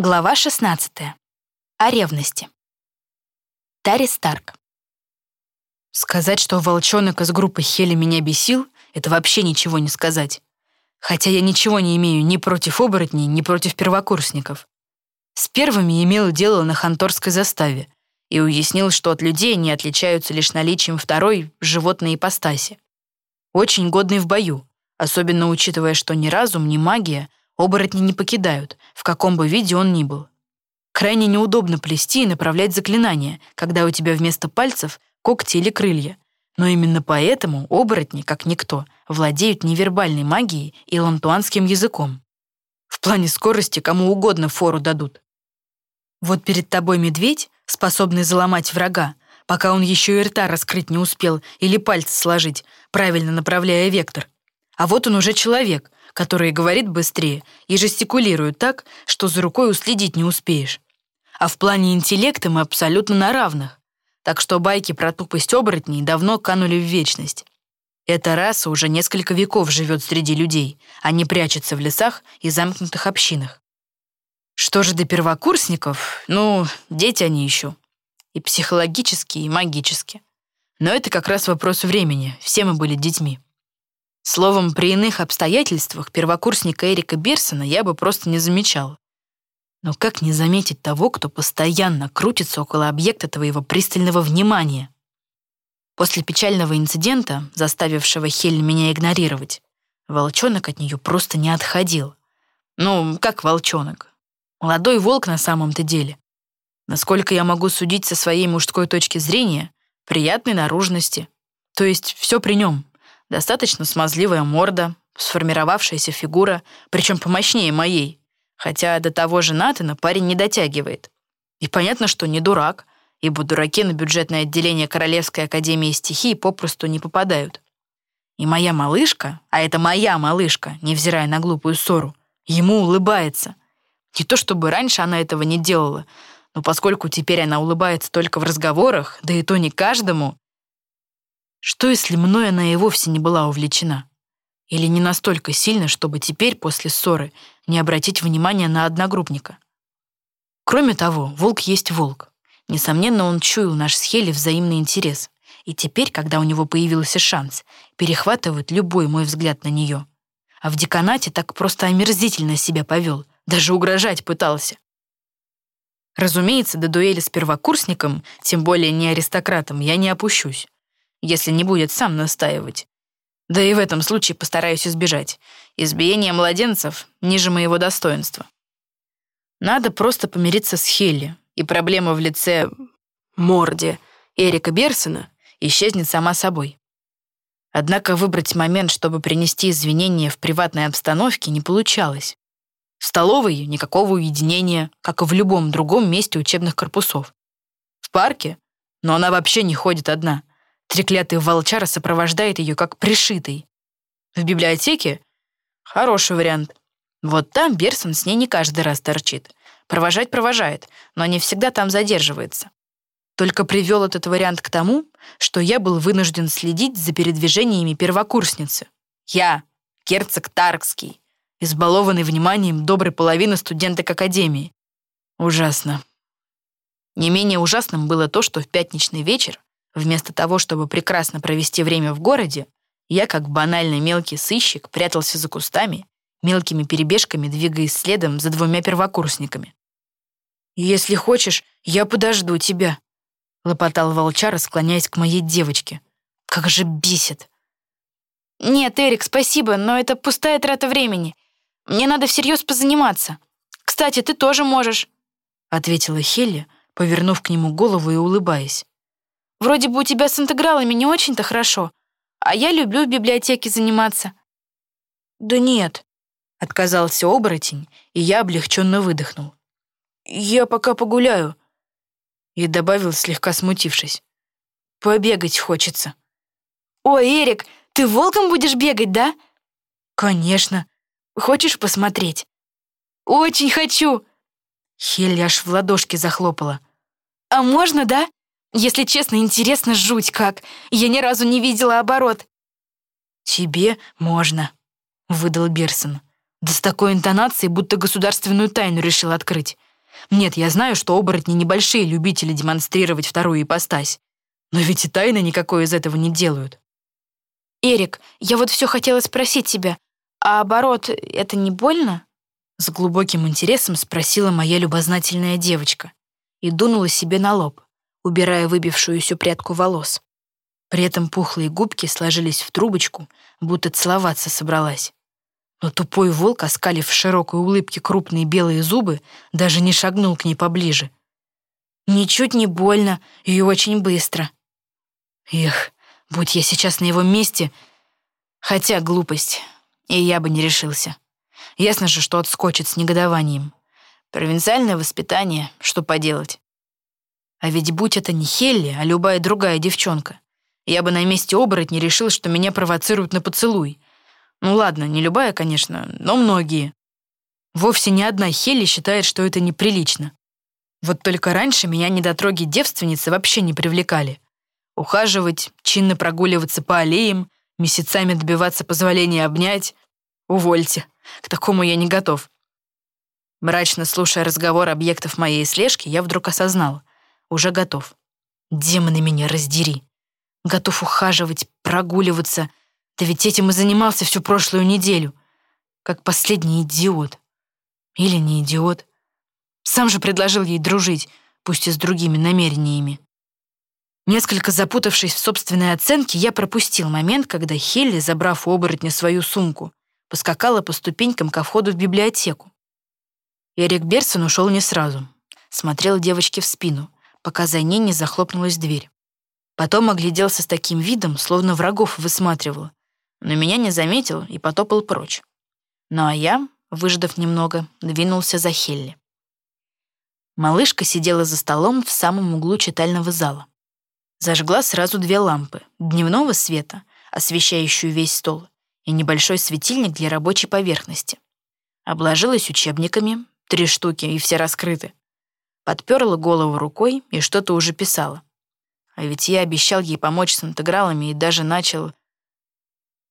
Глава 16. О ревности. Тари Старк. Сказать, что волчонок из группы Хели меня бесил, это вообще ничего не сказать. Хотя я ничего не имею ни против оборотней, ни против первокурсников. С первыми имел дело на ханторской заставе и уяснил, что от людей они отличаются лишь наличием второй животной ипостаси. Очень годный в бою, особенно учитывая, что ни разум, ни магия Оборотни не покидают, в каком бы виде он ни был. Крайне неудобно плести и направлять заклинания, когда у тебя вместо пальцев когти или крылья. Но именно поэтому оборотни, как никто, владеют невербальной магией и лантуанским языком. В плане скорости кому угодно фору дадут. Вот перед тобой медведь, способный заломать врага, пока он еще и рта раскрыть не успел или пальцы сложить, правильно направляя вектор. А вот он уже человек, который говорит быстрее и жестикулирует так, что за рукой уследить не успеешь. А в плане интеллекта мы абсолютно на равных. Так что байки про тупость оборотней давно канули в вечность. Эта раса уже несколько веков живет среди людей, а не прячется в лесах и замкнутых общинах. Что же до первокурсников? Ну, дети они еще. И психологически, и магически. Но это как раз вопрос времени. Все мы были детьми. Словом, при иных обстоятельствах первокурсника Эрика Берсона я бы просто не замечал. Но как не заметить того, кто постоянно крутится около объекта твоего пристального внимания? После печального инцидента, заставившего Хель меня игнорировать, волчонок от нее просто не отходил. Ну, как волчонок? Молодой волк на самом-то деле. Насколько я могу судить со своей мужской точки зрения, приятной наружности. То есть все при нем, Достаточно смазливая морда, сформировавшаяся фигура, причем помощнее моей. Хотя до того же Натана парень не дотягивает. И понятно, что не дурак, ибо дураки на бюджетное отделение Королевской Академии Стихий попросту не попадают. И моя малышка, а это моя малышка, невзирая на глупую ссору, ему улыбается. Не то чтобы раньше она этого не делала, но поскольку теперь она улыбается только в разговорах, да и то не каждому, что, если мной она и вовсе не была увлечена? Или не настолько сильно, чтобы теперь, после ссоры, не обратить внимания на одногруппника? Кроме того, волк есть волк. Несомненно, он чуял наш с Хели взаимный интерес. И теперь, когда у него появился шанс, перехватывает любой мой взгляд на нее. А в деканате так просто омерзительно себя повел, даже угрожать пытался. Разумеется, до дуэли с первокурсником, тем более не аристократом, я не опущусь если не будет сам настаивать. Да и в этом случае постараюсь избежать. Избиение младенцев ниже моего достоинства. Надо просто помириться с Хелли, и проблема в лице морде Эрика Берсона исчезнет сама собой. Однако выбрать момент, чтобы принести извинения в приватной обстановке, не получалось. В столовой никакого уединения, как и в любом другом месте учебных корпусов. В парке? Но она вообще не ходит одна. Треклятый волчара сопровождает ее как пришитый. В библиотеке? Хороший вариант. Вот там Берсон с ней не каждый раз торчит. Провожать провожает, но не всегда там задерживается. Только привел этот вариант к тому, что я был вынужден следить за передвижениями первокурсницы. Я, герцог Таркский, избалованный вниманием доброй половины студенток Академии. Ужасно. Не менее ужасным было то, что в пятничный вечер Вместо того, чтобы прекрасно провести время в городе, я, как банальный мелкий сыщик, прятался за кустами, мелкими перебежками двигаясь следом за двумя первокурсниками. «Если хочешь, я подожду тебя», — лопотал волчара, склоняясь к моей девочке. «Как же бесит!» «Нет, Эрик, спасибо, но это пустая трата времени. Мне надо всерьез позаниматься. Кстати, ты тоже можешь», — ответила Хелли, повернув к нему голову и улыбаясь. Вроде бы у тебя с интегралами не очень-то хорошо, а я люблю в библиотеке заниматься». «Да нет», — отказался оборотень, и я облегченно выдохнул. «Я пока погуляю», — и добавил, слегка смутившись. «Побегать хочется». «Ой, Эрик, ты волком будешь бегать, да?» «Конечно. Хочешь посмотреть?» «Очень хочу!» Хелли аж в ладошки захлопала. «А можно, да?» Если честно, интересно жуть как. Я ни разу не видела оборот. «Тебе можно», — выдал Берсон. Да с такой интонацией, будто государственную тайну решил открыть. Нет, я знаю, что оборотни небольшие любители демонстрировать вторую ипостась. Но ведь и тайны никакой из этого не делают. «Эрик, я вот все хотела спросить тебя, а оборот — это не больно?» С глубоким интересом спросила моя любознательная девочка и дунула себе на лоб, убирая выбившуюся прядку волос. При этом пухлые губки сложились в трубочку, будто целоваться собралась. Но тупой волк, оскалив в широкой улыбке крупные белые зубы, даже не шагнул к ней поближе. «Ничуть не больно и очень быстро». Эх, будь я сейчас на его месте... Хотя глупость, и я бы не решился. Ясно же, что отскочит с негодованием. Провинциальное воспитание, что поделать. А ведь будь это не Хелли, а любая другая девчонка, я бы на месте оборотня решил, что меня провоцируют на поцелуй. Ну ладно, не любая, конечно, но многие. Вовсе ни одна Хелли считает, что это неприлично. Вот только раньше меня недотроги девственницы вообще не привлекали. Ухаживать, чинно прогуливаться по аллеям, месяцами добиваться позволения обнять — увольте. К такому я не готов. Мрачно слушая разговор объектов моей слежки, я вдруг осознал. Уже готов. Демоны меня раздери. Готов ухаживать, прогуливаться. Да ведь этим и занимался всю прошлую неделю. Как последний идиот. Или не идиот. Сам же предложил ей дружить, пусть и с другими намерениями. Несколько запутавшись в собственной оценке, я пропустил момент, когда Хелли, забрав у оборотня свою сумку, поскакала по ступенькам ко входу в библиотеку. Эрик Берсон ушел не сразу. Смотрел девочке в спину, пока за ней не захлопнулась дверь. Потом огляделся с таким видом, словно врагов высматривал, но меня не заметил и потопал прочь. Ну а я, выждав немного, двинулся за Хелли. Малышка сидела за столом в самом углу читального зала. Зажгла сразу две лампы дневного света, освещающую весь стол, и небольшой светильник для рабочей поверхности. Обложилась учебниками, три штуки, и все раскрыты. Подперла голову рукой и что-то уже писала. А ведь я обещал ей помочь с интегралами и даже начал...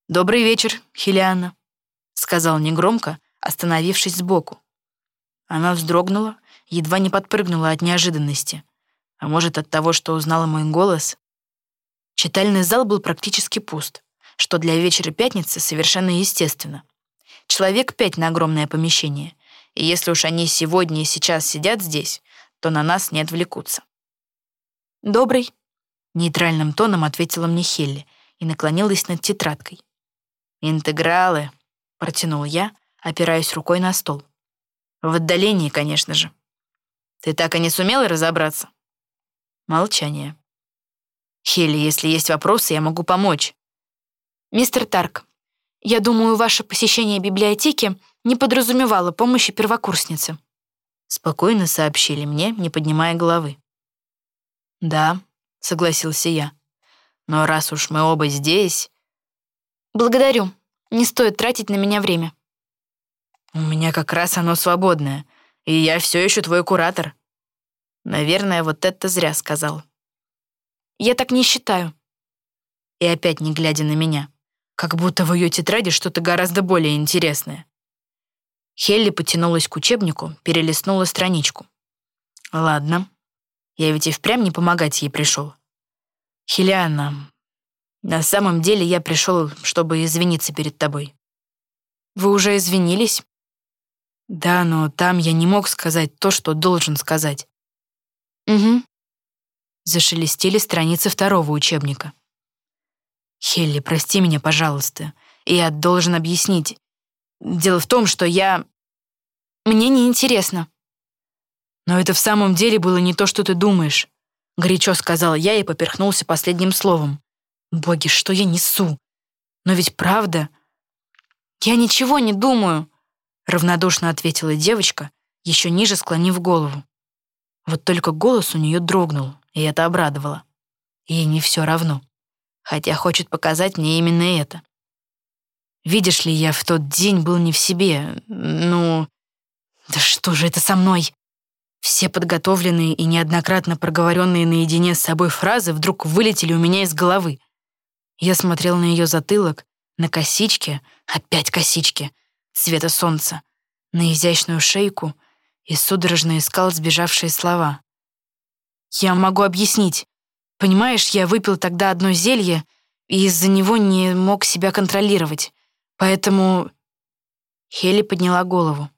«Добрый вечер, Хелиана», — сказал негромко, остановившись сбоку. Она вздрогнула, едва не подпрыгнула от неожиданности. А может, от того, что узнала мой голос? Читальный зал был практически пуст что для вечера пятницы совершенно естественно. Человек пять на огромное помещение, и если уж они сегодня и сейчас сидят здесь, то на нас не отвлекутся. «Добрый», — нейтральным тоном ответила мне Хелли и наклонилась над тетрадкой. «Интегралы», — протянул я, опираясь рукой на стол. «В отдалении, конечно же. Ты так и не сумела разобраться?» Молчание. «Хелли, если есть вопросы, я могу помочь. «Мистер Тарк, я думаю, ваше посещение библиотеки не подразумевало помощи первокурснице». Спокойно сообщили мне, не поднимая головы. «Да», — согласился я. «Но раз уж мы оба здесь...» «Благодарю. Не стоит тратить на меня время». «У меня как раз оно свободное, и я все еще твой куратор». Наверное, вот это зря сказал. «Я так не считаю». И опять не глядя на меня. Как будто в ее тетради что-то гораздо более интересное. Хелли потянулась к учебнику, перелистнула страничку. «Ладно. Я ведь и впрямь не помогать ей пришел. Хелианна, на самом деле я пришел, чтобы извиниться перед тобой». «Вы уже извинились?» «Да, но там я не мог сказать то, что должен сказать». «Угу». Зашелестели страницы второго учебника. «Хелли, прости меня, пожалуйста. Я должен объяснить. Дело в том, что я...» «Мне не интересно. «Но это в самом деле было не то, что ты думаешь», — горячо сказал я и поперхнулся последним словом. «Боги, что я несу? Но ведь правда...» «Я ничего не думаю», — равнодушно ответила девочка, еще ниже склонив голову. Вот только голос у нее дрогнул, и это обрадовало. Ей не все равно хотя хочет показать мне именно это. Видишь ли, я в тот день был не в себе. Ну, да что же это со мной? Все подготовленные и неоднократно проговоренные наедине с собой фразы вдруг вылетели у меня из головы. Я смотрел на ее затылок, на косички, опять косички, цвета солнца, на изящную шейку и судорожно искал сбежавшие слова. «Я могу объяснить. Понимаешь, я выпил тогда одно зелье, и из-за него не мог себя контролировать. Поэтому...» Хели подняла голову,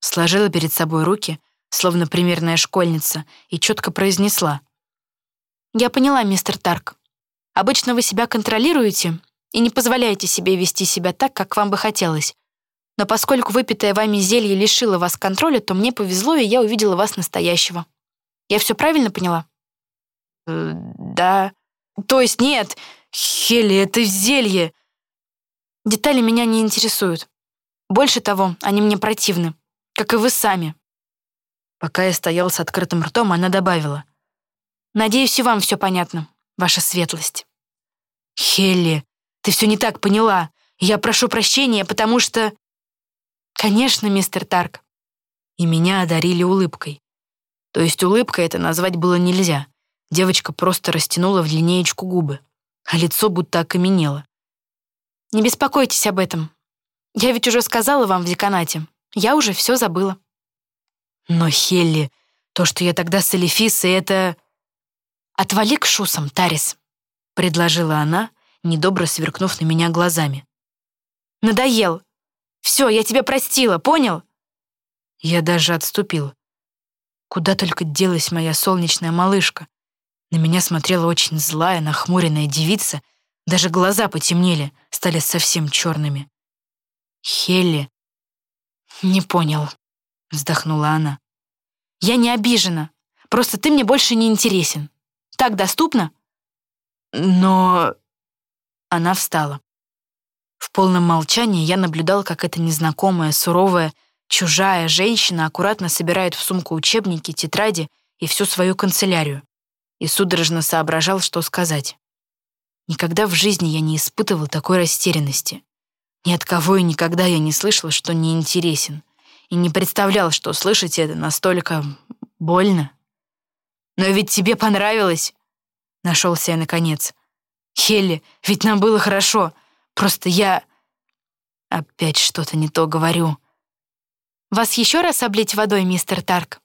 сложила перед собой руки, словно примерная школьница, и четко произнесла. «Я поняла, мистер Тарк. Обычно вы себя контролируете и не позволяете себе вести себя так, как вам бы хотелось. Но поскольку выпитое вами зелье лишило вас контроля, то мне повезло, и я увидела вас настоящего. Я все правильно поняла? Э, да. То есть нет, Хелли, это зелье. Детали меня не интересуют. Больше того, они мне противны, как и вы сами. Пока я стоял с открытым ртом, она добавила. Надеюсь, и вам все понятно, ваша светлость. Хелли, ты все не так поняла. Я прошу прощения, потому что... «Конечно, мистер Тарк». И меня одарили улыбкой. То есть улыбкой это назвать было нельзя. Девочка просто растянула в линеечку губы, а лицо будто окаменело. «Не беспокойтесь об этом. Я ведь уже сказала вам в деканате. Я уже все забыла». «Но, Хелли, то, что я тогда с Элифисой, это...» «Отвали к шусам, Тарис», — предложила она, недобро сверкнув на меня глазами. «Надоел. Все, я тебя простила, понял?» Я даже отступил. Куда только делась моя солнечная малышка. На меня смотрела очень злая, нахмуренная девица. Даже глаза потемнели, стали совсем черными. «Хелли...» «Не понял», — вздохнула она. «Я не обижена. Просто ты мне больше не интересен. Так доступно?» «Но...» Она встала. В полном молчании я наблюдал, как эта незнакомая, суровая, чужая женщина аккуратно собирает в сумку учебники, тетради и всю свою канцелярию, и судорожно соображал, что сказать. Никогда в жизни я не испытывал такой растерянности. Ни от кого и никогда я не слышал, что неинтересен, и не представлял, что слышать это настолько больно. «Но ведь тебе понравилось!» — нашелся я наконец. «Хелли, ведь нам было хорошо!» Просто я... Опять что-то не то говорю. «Вас еще раз облить водой, мистер Тарк?»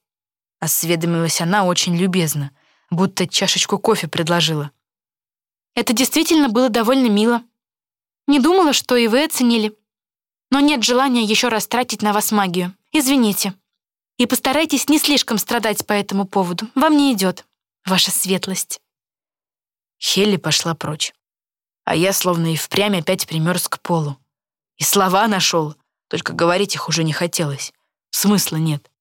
Осведомилась она очень любезно, будто чашечку кофе предложила. «Это действительно было довольно мило. Не думала, что и вы оценили. Но нет желания еще раз тратить на вас магию. Извините. И постарайтесь не слишком страдать по этому поводу. Вам не идет, ваша светлость». Хелли пошла прочь а я словно и впрямь опять примерз к полу. И слова нашел, только говорить их уже не хотелось. Смысла нет.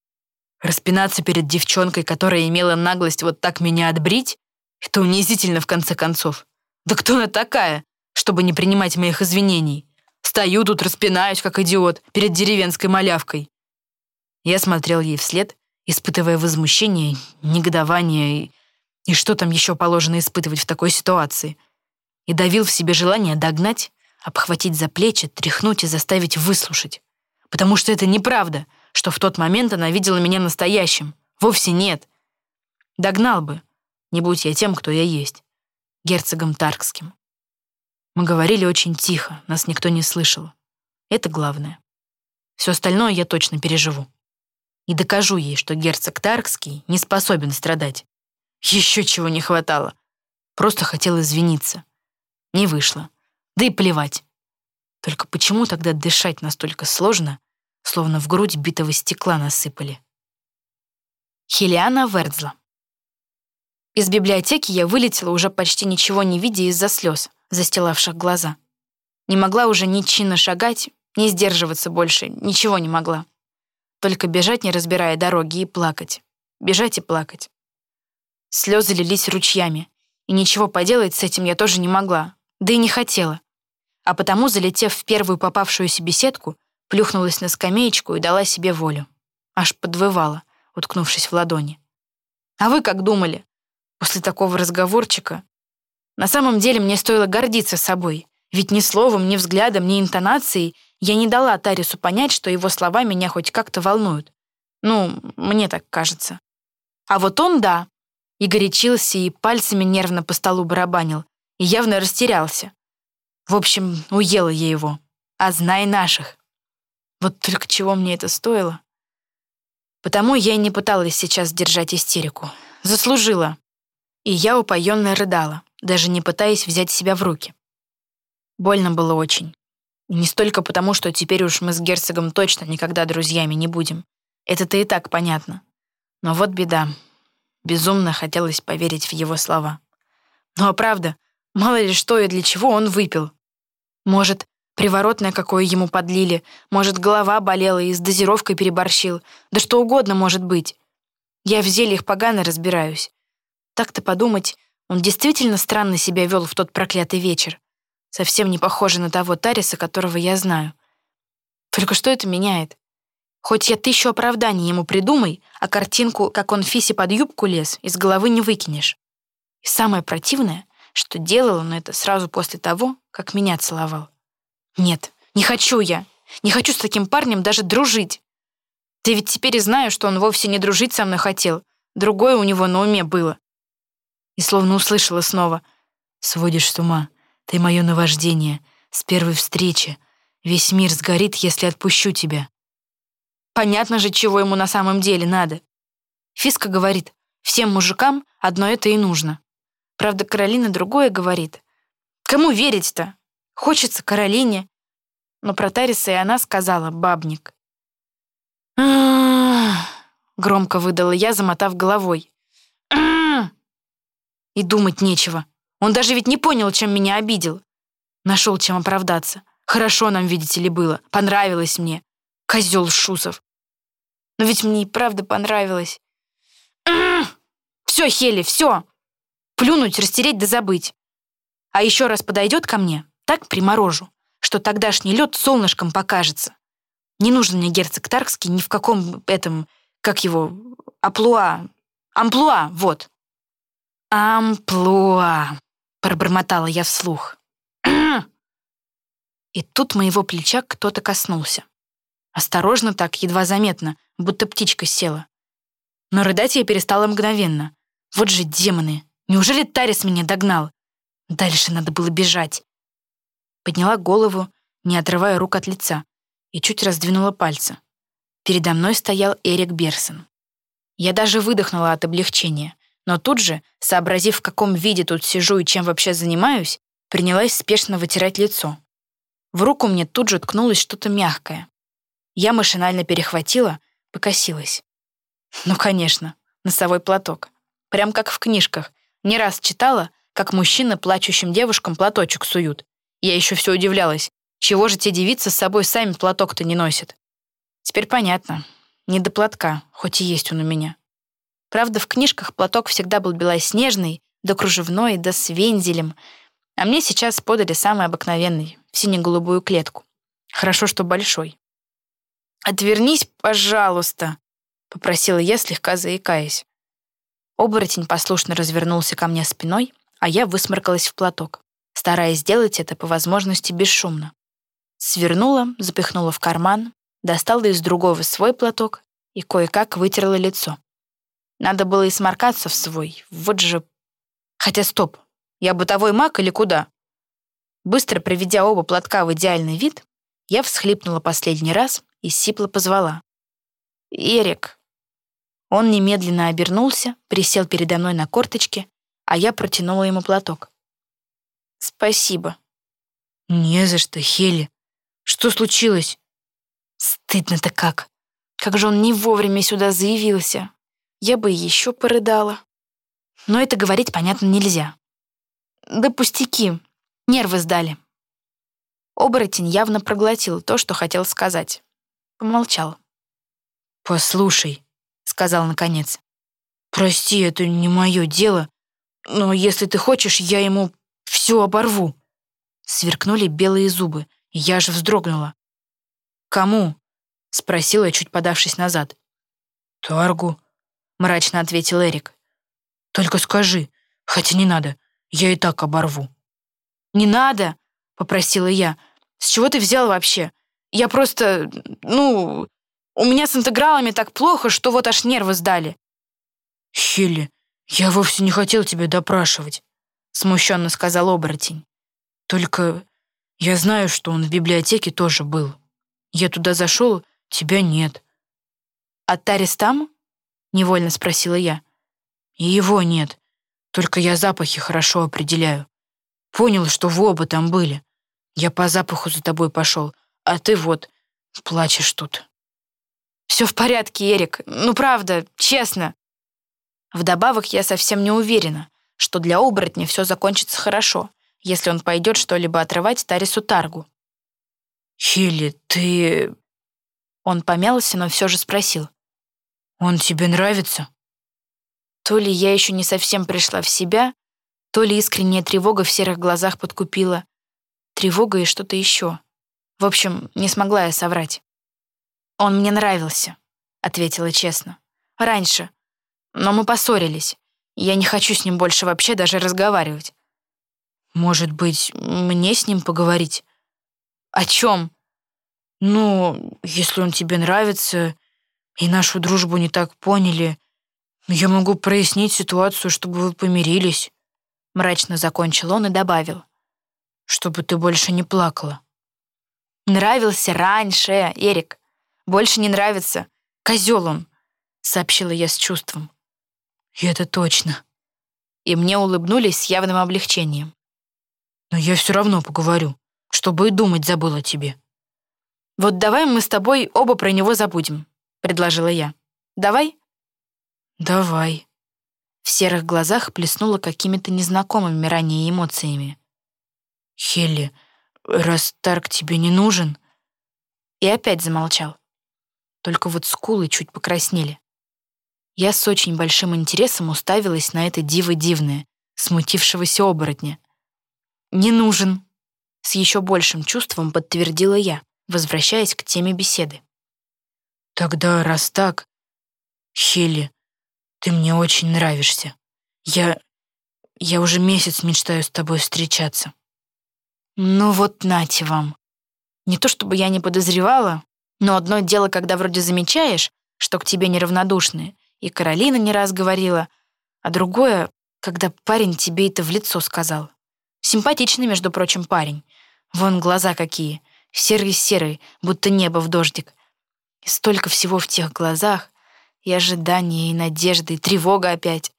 Распинаться перед девчонкой, которая имела наглость вот так меня отбрить, это унизительно в конце концов. Да кто она такая, чтобы не принимать моих извинений? Стою тут, распинаюсь, как идиот, перед деревенской малявкой. Я смотрел ей вслед, испытывая возмущение, негодование и, и что там еще положено испытывать в такой ситуации — и давил в себе желание догнать, обхватить за плечи, тряхнуть и заставить выслушать. Потому что это неправда, что в тот момент она видела меня настоящим. Вовсе нет. Догнал бы, не будь я тем, кто я есть, герцогом Таркским. Мы говорили очень тихо, нас никто не слышал. Это главное. Все остальное я точно переживу. И докажу ей, что герцог Таркский не способен страдать. Еще чего не хватало. Просто хотел извиниться. Не вышло. Да и плевать. Только почему тогда дышать настолько сложно, словно в грудь битого стекла насыпали? Хелиана Вердзла. Из библиотеки я вылетела, уже почти ничего не видя из-за слез, застилавших глаза. Не могла уже ни чинно шагать, ни сдерживаться больше, ничего не могла. Только бежать, не разбирая дороги, и плакать. Бежать и плакать. Слезы лились ручьями, и ничего поделать с этим я тоже не могла, да и не хотела. А потому, залетев в первую попавшуюся беседку, плюхнулась на скамеечку и дала себе волю. Аж подвывала, уткнувшись в ладони. А вы как думали? После такого разговорчика? На самом деле мне стоило гордиться собой, ведь ни словом, ни взглядом, ни интонацией я не дала Тарису понять, что его слова меня хоть как-то волнуют. Ну, мне так кажется. А вот он — да. И горячился, и пальцами нервно по столу барабанил, и явно растерялся. В общем, уела я его. А знай наших. Вот только чего мне это стоило? Потому я и не пыталась сейчас держать истерику. Заслужила. И я упоенно рыдала, даже не пытаясь взять себя в руки. Больно было очень. И не столько потому, что теперь уж мы с герцогом точно никогда друзьями не будем. Это-то и так понятно. Но вот беда. Безумно хотелось поверить в его слова. Ну а правда, мало ли что и для чего он выпил. Может, приворотное какое ему подлили, может, голова болела и с дозировкой переборщил, да что угодно может быть. Я в зельях погано разбираюсь. Так-то подумать, он действительно странно себя вел в тот проклятый вечер. Совсем не похоже на того Тариса, которого я знаю. Только что это меняет? Хоть я тысячу оправданий ему придумай, а картинку, как он Фиси под юбку лез, из головы не выкинешь. И самое противное, что делал он это сразу после того, как меня целовал. Нет, не хочу я. Не хочу с таким парнем даже дружить. Ты ведь теперь и знаю, что он вовсе не дружить со мной хотел. Другое у него на уме было. И словно услышала снова. «Сводишь с ума. Ты мое наваждение. С первой встречи. Весь мир сгорит, если отпущу тебя». Понятно же, чего ему на самом деле надо. Фиска говорит, всем мужикам одно это и нужно. Правда, Каролина другое говорит. Кому верить-то? Хочется Каролине. Но про Тариса и она сказала «бабник». громко выдала я, замотав головой. И думать нечего. Он даже ведь не понял, чем меня обидел. Нашел чем оправдаться. Хорошо нам, видите ли, было. Понравилось мне. Козел Шусов. Но ведь мне и правда понравилось. Все, Хели, все. Плюнуть, растереть да забыть. А еще раз подойдет ко мне, так приморожу, что тогдашний лед солнышком покажется. Не нужен мне герцог Таркский ни в каком этом, как его, аплуа. Амплуа, вот. Амплуа, пробормотала я вслух. И тут моего плеча кто-то коснулся. Осторожно так, едва заметно, будто птичка села. Но рыдать я перестала мгновенно. Вот же демоны! Неужели Тарис меня догнал? Дальше надо было бежать. Подняла голову, не отрывая рук от лица, и чуть раздвинула пальцы. Передо мной стоял Эрик Берсон. Я даже выдохнула от облегчения, но тут же, сообразив, в каком виде тут сижу и чем вообще занимаюсь, принялась спешно вытирать лицо. В руку мне тут же ткнулось что-то мягкое. Я машинально перехватила, покосилась. Ну, конечно, носовой платок. Прям как в книжках. Не раз читала, как мужчины плачущим девушкам платочек суют. Я еще все удивлялась. Чего же те девицы с собой сами платок-то не носят? Теперь понятно. Не до платка, хоть и есть он у меня. Правда, в книжках платок всегда был белоснежный, да кружевной, да с вензелем. А мне сейчас подали самый обыкновенный, в сине-голубую клетку. Хорошо, что большой. «Отвернись, пожалуйста», — попросила я, слегка заикаясь. Оборотень послушно развернулся ко мне спиной, а я высморкалась в платок, стараясь сделать это по возможности бесшумно. Свернула, запихнула в карман, достала из другого свой платок и кое-как вытерла лицо. Надо было и сморкаться в свой, вот же... Хотя стоп, я бытовой маг или куда? Быстро приведя оба платка в идеальный вид, я всхлипнула последний раз и сипло позвала. «Эрик!» Он немедленно обернулся, присел передо мной на корточки, а я протянула ему платок. «Спасибо». «Не за что, Хели. Что случилось?» «Стыдно-то как. Как же он не вовремя сюда заявился. Я бы еще порыдала. Но это говорить, понятно, нельзя. Да пустяки. Нервы сдали». Оборотень явно проглотил то, что хотел сказать. Помолчал. «Послушай», — сказал наконец. «Прости, это не мое дело, но если ты хочешь, я ему все оборву». Сверкнули белые зубы, я же вздрогнула. «Кому?» — спросила, чуть подавшись назад. «Таргу», — мрачно ответил Эрик. «Только скажи, хотя не надо, я и так оборву». «Не надо!» — попросила я. «С чего ты взял вообще? Я просто, ну, у меня с интегралами так плохо, что вот аж нервы сдали». «Хилли, я вовсе не хотел тебя допрашивать», — смущенно сказал оборотень. «Только я знаю, что он в библиотеке тоже был. Я туда зашел, тебя нет». «А Тарис там?» — невольно спросила я. «И его нет. Только я запахи хорошо определяю. Понял, что вы оба там были. Я по запаху за тобой пошел, а ты вот плачешь тут». «Все в порядке, Эрик. Ну, правда, честно». Вдобавок, я совсем не уверена, что для оборотня все закончится хорошо, если он пойдет что-либо отрывать Тарису Таргу. «Хилли, ты...» Он помялся, но все же спросил. «Он тебе нравится?» То ли я еще не совсем пришла в себя, то ли искренняя тревога в серых глазах подкупила. Тревога и что-то еще. В общем, не смогла я соврать. «Он мне нравился», — ответила честно. «Раньше. Но мы поссорились. Я не хочу с ним больше вообще даже разговаривать». «Может быть, мне с ним поговорить?» «О чем?» «Ну, если он тебе нравится, и нашу дружбу не так поняли, я могу прояснить ситуацию, чтобы вы помирились». Мрачно закончил он и добавил. «Чтобы ты больше не плакала». «Нравился раньше, Эрик. Больше не нравится. Козел он», — сообщила я с чувством. «И это точно». И мне улыбнулись с явным облегчением. «Но я все равно поговорю, чтобы и думать забыл о тебе». «Вот давай мы с тобой оба про него забудем», — предложила я. «Давай?» «Давай». В серых глазах плеснуло какими-то незнакомыми ранее эмоциями. «Хелли, раз Тарк тебе не нужен...» И опять замолчал. Только вот скулы чуть покраснели. Я с очень большим интересом уставилась на это диво дивное, смутившегося оборотня. «Не нужен», — с еще большим чувством подтвердила я возвращаясь к теме беседы. «Тогда, раз так, Хелли, ты мне очень нравишься. Я... я уже месяц мечтаю с тобой встречаться». «Ну вот нате вам. Не то чтобы я не подозревала, но одно дело, когда вроде замечаешь, что к тебе неравнодушны, и Каролина не раз говорила, а другое, когда парень тебе это в лицо сказал. Симпатичный, между прочим, парень. Вон глаза какие серый-серый, будто небо в дождик. И столько всего в тех глазах, и ожидания, и надежды, и тревога опять.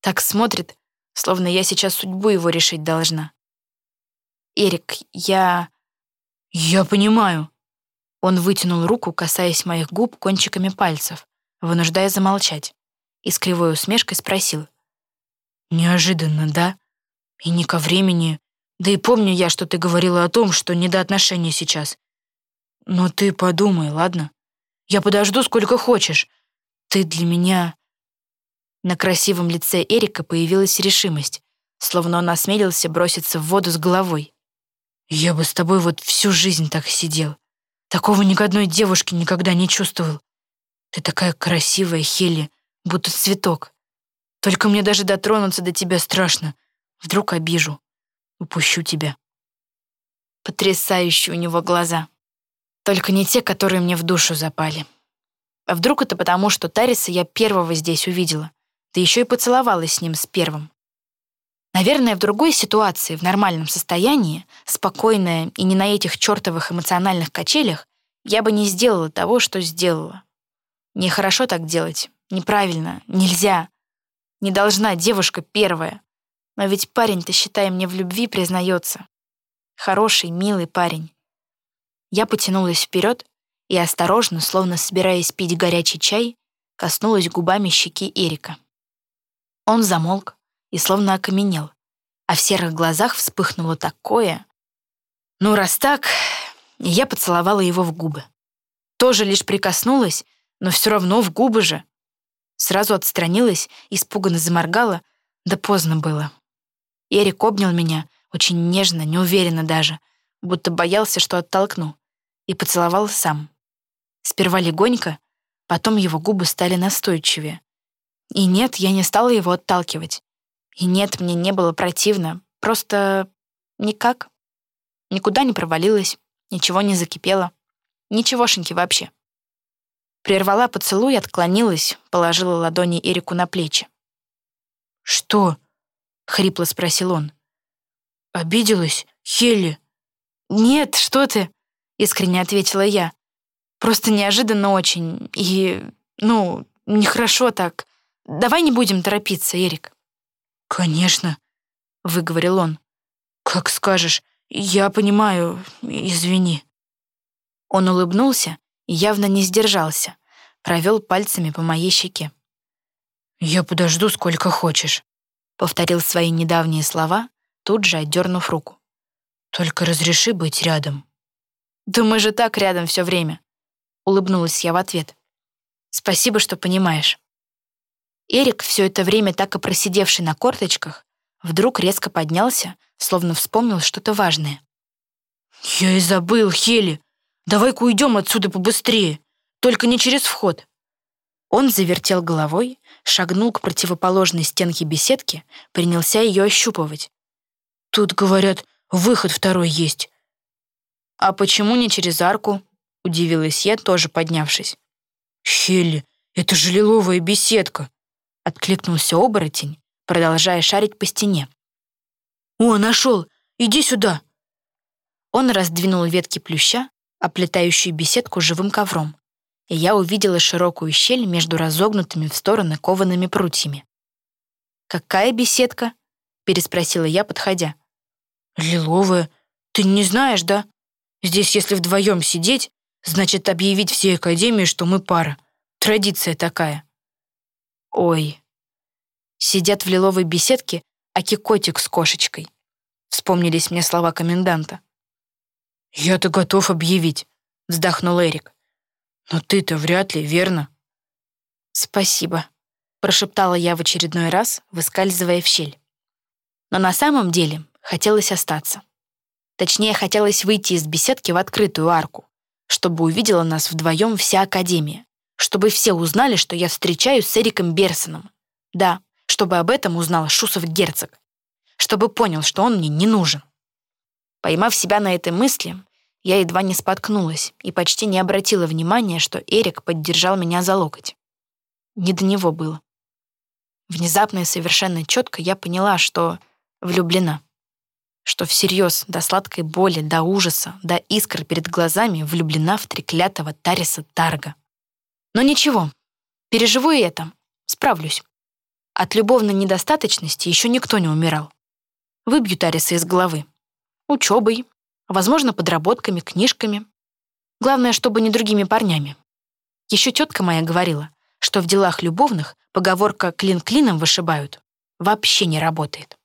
Так смотрит, словно я сейчас судьбу его решить должна. «Эрик, я...» «Я понимаю». Он вытянул руку, касаясь моих губ кончиками пальцев, вынуждая замолчать, и с кривой усмешкой спросил. «Неожиданно, да? И не ко времени, да и помню я, что ты говорила о том, что не до отношений сейчас. Но ты подумай, ладно? Я подожду сколько хочешь. Ты для меня...» На красивом лице Эрика появилась решимость, словно он осмелился броситься в воду с головой. «Я бы с тобой вот всю жизнь так сидел. Такого ни к одной девушке никогда не чувствовал. Ты такая красивая, Хелли, будто цветок. Только мне даже дотронуться до тебя страшно. Вдруг обижу упущу тебя». Потрясающие у него глаза. Только не те, которые мне в душу запали. А вдруг это потому, что Тариса я первого здесь увидела, да еще и поцеловалась с ним с первым. Наверное, в другой ситуации, в нормальном состоянии, спокойная и не на этих чертовых эмоциональных качелях, я бы не сделала того, что сделала. Нехорошо так делать, неправильно, нельзя. Не должна девушка первая. Но ведь парень-то, считай, мне в любви признается. Хороший, милый парень. Я потянулась вперед и осторожно, словно собираясь пить горячий чай, коснулась губами щеки Эрика. Он замолк и словно окаменел, а в серых глазах вспыхнуло такое. Ну, раз так, я поцеловала его в губы. Тоже лишь прикоснулась, но все равно в губы же. Сразу отстранилась, испуганно заморгала, да поздно было. Эрик обнял меня, очень нежно, неуверенно даже, будто боялся, что оттолкну, и поцеловал сам. Сперва легонько, потом его губы стали настойчивее. И нет, я не стала его отталкивать. И нет, мне не было противно, просто никак. Никуда не провалилась, ничего не закипело. Ничегошеньки вообще. Прервала поцелуй, отклонилась, положила ладони Эрику на плечи. «Что?» — хрипло спросил он. «Обиделась, Хелли?» «Нет, что ты?» — искренне ответила я. «Просто неожиданно очень. И Ну, нехорошо так. Давай не будем торопиться, Эрик». «Конечно», — выговорил он. «Как скажешь. Я понимаю. Извини». Он улыбнулся и явно не сдержался, провел пальцами по моей щеке. «Я подожду сколько хочешь», — повторил свои недавние слова, тут же отдернув руку. «Только разреши быть рядом». «Да мы же так рядом все время», — улыбнулась я в ответ. «Спасибо, что понимаешь». Эрик, все это время так и просидевший на корточках, вдруг резко поднялся, словно вспомнил что-то важное. «Я и забыл, Хели. Давай-ка уйдем отсюда побыстрее. Только не через вход». Он завертел головой, шагнул к противоположной стенке беседки, принялся ее ощупывать. «Тут, говорят, выход второй есть». «А почему не через арку?» — удивилась я, тоже поднявшись. «Хелли, это же лиловая беседка!» — откликнулся оборотень, продолжая шарить по стене. «О, нашел! Иди сюда!» Он раздвинул ветки плюща, оплетающие беседку живым ковром, и я увидела широкую щель между разогнутыми в стороны коваными прутьями. «Какая беседка?» — переспросила я, подходя. «Лиловая. Ты не знаешь, да? Здесь, если вдвоем сидеть, значит объявить всей Академии, что мы пара. Традиция такая». «Ой». Сидят в лиловой беседке аки-котик с кошечкой. Вспомнились мне слова коменданта. «Я-то готов объявить», — вздохнул Эрик. «Но ты-то вряд ли, верно?» «Спасибо», — прошептала я в очередной раз, выскальзывая в щель. Но на самом деле хотелось остаться. Точнее, хотелось выйти из беседки в открытую арку, чтобы увидела нас вдвоем вся Академия, чтобы все узнали, что я встречаюсь с Эриком Берсоном. Да, чтобы об этом узнал Шусов герцог, чтобы понял, что он мне не нужен. Поймав себя на этой мысли, я едва не споткнулась и почти не обратила внимания, что Эрик поддержал меня за локоть. Не до него было. Внезапно и совершенно четко я поняла, что влюблена. Что всерьез, до сладкой боли, до ужаса, до искр перед глазами влюблена в треклятого Тариса Тарга. Но ничего, переживу и это, справлюсь. От любовной недостаточности еще никто не умирал. Выбью Тариса из головы. Учебой, возможно, подработками, книжками. Главное, чтобы не другими парнями. Еще тетка моя говорила, что в делах любовных поговорка «клин клином вышибают» вообще не работает.